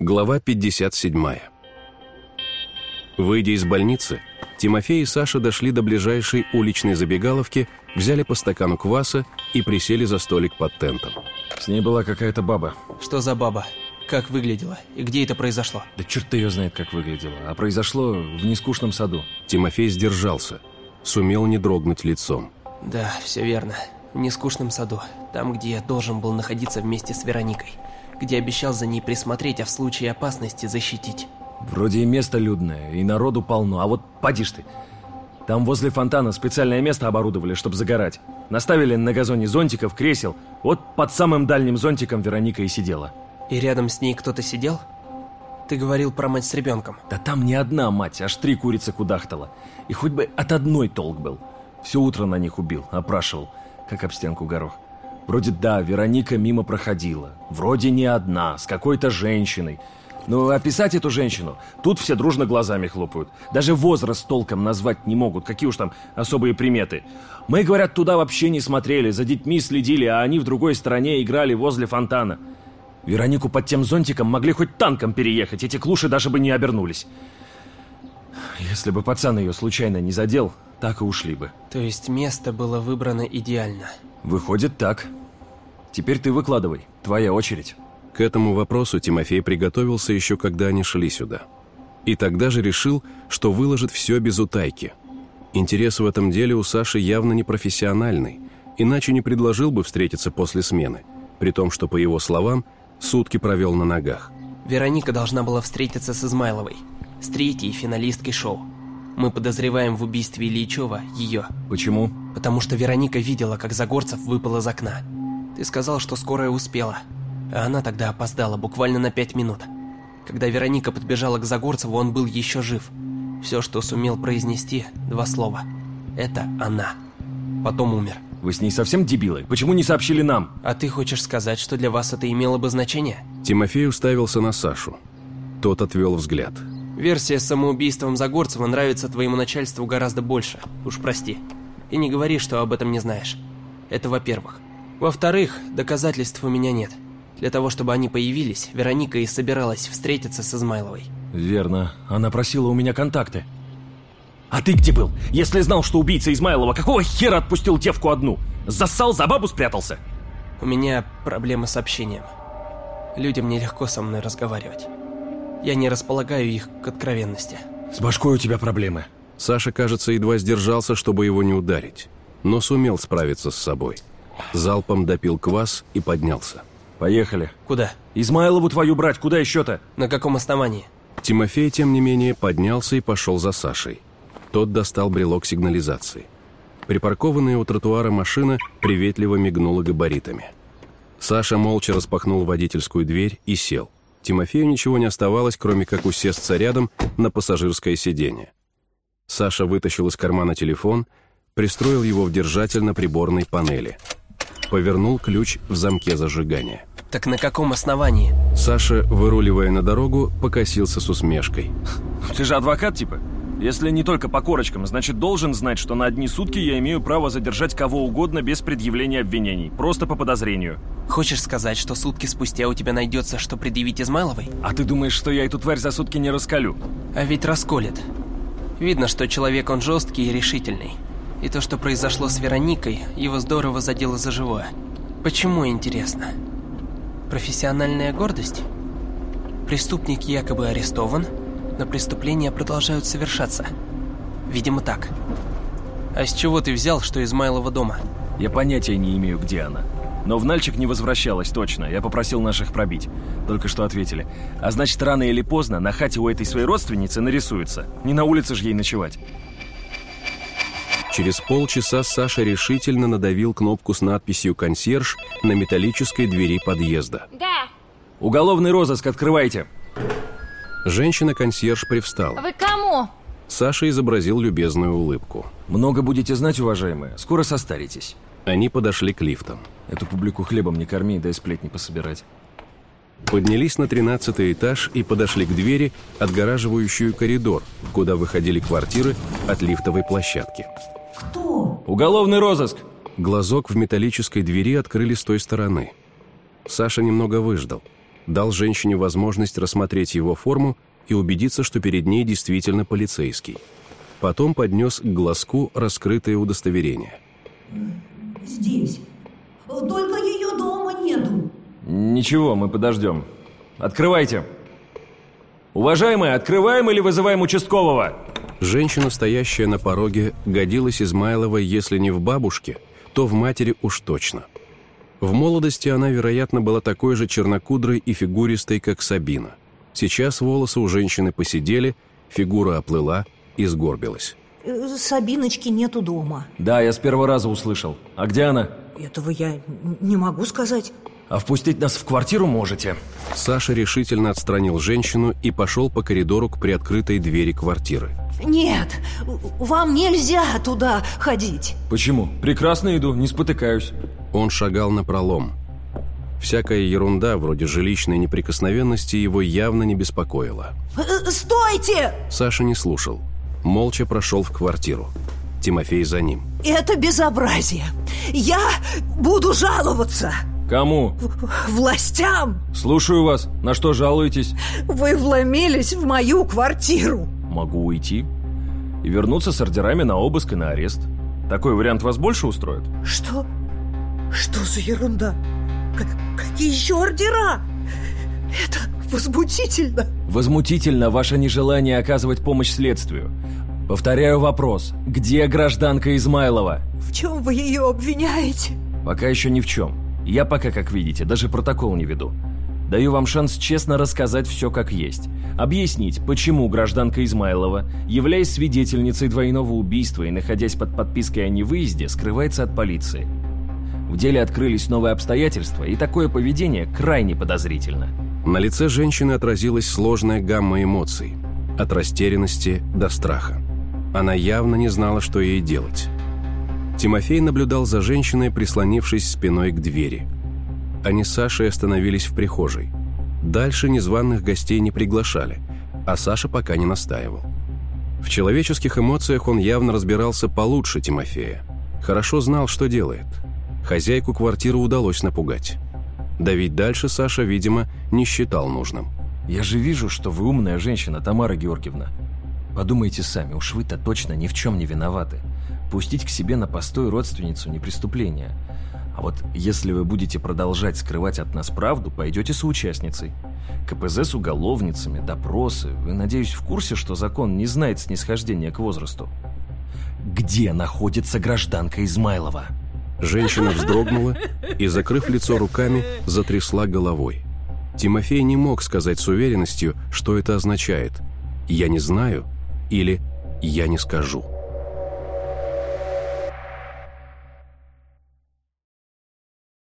Глава 57. Выйдя из больницы, Тимофей и Саша дошли до ближайшей уличной забегаловки, взяли по стакану кваса и присели за столик под тентом. С ней была какая-то баба. Что за баба? Как выглядела? И где это произошло? Да черт ее знает, как выглядела. А произошло в нескучном саду. Тимофей сдержался, сумел не дрогнуть лицом. Да, все верно. В нескучном саду. Там, где я должен был находиться вместе с Вероникой. Где обещал за ней присмотреть, а в случае опасности защитить. Вроде и место людное, и народу полно, а вот поди ж ты. Там возле фонтана специальное место оборудовали, чтобы загорать. Наставили на газоне зонтиков, кресел. Вот под самым дальним зонтиком Вероника и сидела. И рядом с ней кто-то сидел? Ты говорил про мать с ребенком. Да там не одна мать, аж три курицы кудахтала. И хоть бы от одной толк был. Все утро на них убил, опрашивал, как об стенку горох. Вроде да, Вероника мимо проходила. Вроде не одна, с какой-то женщиной. Но описать эту женщину, тут все дружно глазами хлопают. Даже возраст толком назвать не могут, какие уж там особые приметы. Мы, говорят, туда вообще не смотрели, за детьми следили, а они в другой стороне играли возле фонтана. Веронику под тем зонтиком могли хоть танком переехать, эти клуши даже бы не обернулись. Если бы пацан ее случайно не задел, так и ушли бы. То есть место было выбрано идеально. Выходит так. Теперь ты выкладывай, твоя очередь. К этому вопросу Тимофей приготовился еще когда они шли сюда. И тогда же решил, что выложит все без утайки. Интерес в этом деле у Саши явно не профессиональный, иначе не предложил бы встретиться после смены, при том, что, по его словам, сутки провел на ногах. Вероника должна была встретиться с Измайловой, с третьей финалисткой шоу. Мы подозреваем в убийстве Ильичева ее. Почему? Потому что Вероника видела, как Загорцев выпал из окна. Ты сказал, что скорая успела. А она тогда опоздала буквально на пять минут. Когда Вероника подбежала к Загорцеву, он был еще жив. Все, что сумел произнести, два слова. Это она. Потом умер. Вы с ней совсем дебилы? Почему не сообщили нам? А ты хочешь сказать, что для вас это имело бы значение? Тимофей уставился на Сашу. Тот отвел взгляд. Версия с самоубийством Загорцева нравится твоему начальству гораздо больше. Уж прости. И не говори, что об этом не знаешь. Это во-первых. Во-вторых, доказательств у меня нет. Для того, чтобы они появились, Вероника и собиралась встретиться с Измайловой. Верно. Она просила у меня контакты. А ты где был? Если знал, что убийца Измайлова, какого хера отпустил девку одну? Зассал, за бабу спрятался? У меня проблемы с общением. Людям нелегко со мной разговаривать. Я не располагаю их к откровенности. С башкой у тебя проблемы. Саша, кажется, едва сдержался, чтобы его не ударить, но сумел справиться с собой. Залпом допил квас и поднялся. Поехали. Куда? Измайлову твою брать, куда еще-то? На каком основании? Тимофей, тем не менее, поднялся и пошел за Сашей. Тот достал брелок сигнализации. Припаркованная у тротуара машина приветливо мигнула габаритами. Саша молча распахнул водительскую дверь и сел. Тимофею ничего не оставалось, кроме как усесться рядом на пассажирское сиденье. Саша вытащил из кармана телефон, пристроил его в держатель на приборной панели. Повернул ключ в замке зажигания. Так на каком основании? Саша, выруливая на дорогу, покосился с усмешкой. Ты же адвокат, типа? Если не только по корочкам, значит должен знать, что на одни сутки я имею право задержать кого угодно без предъявления обвинений, просто по подозрению. Хочешь сказать, что сутки спустя у тебя найдется, что предъявить Измайловой? А ты думаешь, что я эту тварь за сутки не раскалю? А ведь расколет. Видно, что человек он жесткий и решительный. И то, что произошло с Вероникой, его здорово задело за живое. Почему, интересно? Профессиональная гордость? Преступник якобы арестован, но преступления продолжают совершаться. Видимо, так. А с чего ты взял, что Измайлова дома? Я понятия не имею, где она. Но в Нальчик не возвращалась точно. Я попросил наших пробить. Только что ответили. А значит, рано или поздно на хате у этой своей родственницы нарисуется. Не на улице же ей ночевать. Через полчаса Саша решительно надавил кнопку с надписью «Консьерж» на металлической двери подъезда. Да. Уголовный розыск открывайте. Женщина-консьерж привстала. Вы кому? Саша изобразил любезную улыбку. Много будете знать, уважаемые. Скоро состаритесь. Они подошли к лифтам. Эту публику хлебом не корми, дай сплетни пособирать. Поднялись на тринадцатый этаж и подошли к двери, отгораживающую коридор, куда выходили квартиры от лифтовой площадки. Уголовный розыск! Глазок в металлической двери открыли с той стороны. Саша немного выждал. Дал женщине возможность рассмотреть его форму и убедиться, что перед ней действительно полицейский. Потом поднес к глазку раскрытое удостоверение. Здесь. Только ее дома нету. Ничего, мы подождем. Открывайте. Уважаемые, открываем или вызываем участкового? Женщина, стоящая на пороге, годилась Измайлова, если не в бабушке, то в матери уж точно. В молодости она, вероятно, была такой же чернокудрой и фигуристой, как Сабина. Сейчас волосы у женщины посидели, фигура оплыла и сгорбилась. Э, Сабиночки нету дома. Да, я с первого раза услышал. А где она? Этого я не могу сказать. А впустить нас в квартиру можете? Саша решительно отстранил женщину и пошел по коридору к приоткрытой двери квартиры. Нет, вам нельзя туда ходить. Почему? Прекрасно иду, не спотыкаюсь. Он шагал на пролом. Всякая ерунда, вроде жилищной неприкосновенности, его явно не беспокоила. Э, Стойте! Саша не слушал. Молча прошел в квартиру. Тимофей за ним. Это безобразие. Я буду жаловаться. Кому? Властям. Слушаю вас. На что жалуетесь? Вы вломились в мою квартиру. Могу уйти и вернуться с ордерами на обыск и на арест. Такой вариант вас больше устроит? Что? Что за ерунда? К какие еще ордера? Это возмутительно. Возмутительно ваше нежелание оказывать помощь следствию. Повторяю вопрос. Где гражданка Измайлова? В чем вы ее обвиняете? Пока еще ни в чем. Я пока, как видите, даже протокол не веду. Даю вам шанс честно рассказать все как есть. Объяснить, почему гражданка Измайлова, являясь свидетельницей двойного убийства и находясь под подпиской о невыезде, скрывается от полиции. В деле открылись новые обстоятельства, и такое поведение крайне подозрительно. На лице женщины отразилась сложная гамма эмоций. От растерянности до страха. Она явно не знала, что ей делать. Тимофей наблюдал за женщиной, прислонившись спиной к двери. Они с Сашей остановились в прихожей. Дальше незваных гостей не приглашали, а Саша пока не настаивал. В человеческих эмоциях он явно разбирался получше Тимофея. Хорошо знал, что делает. Хозяйку квартиры удалось напугать. Давить дальше Саша, видимо, не считал нужным. «Я же вижу, что вы умная женщина, Тамара Георгиевна. Подумайте сами, уж вы-то точно ни в чем не виноваты. Пустить к себе на постой родственницу не преступление. А вот если вы будете продолжать скрывать от нас правду, пойдете соучастницей. КПЗ с уголовницами, допросы. Вы, надеюсь, в курсе, что закон не знает снисхождения к возрасту? Где находится гражданка Измайлова? Женщина вздрогнула и, закрыв лицо руками, затрясла головой. Тимофей не мог сказать с уверенностью, что это означает «я не знаю» или «я не скажу».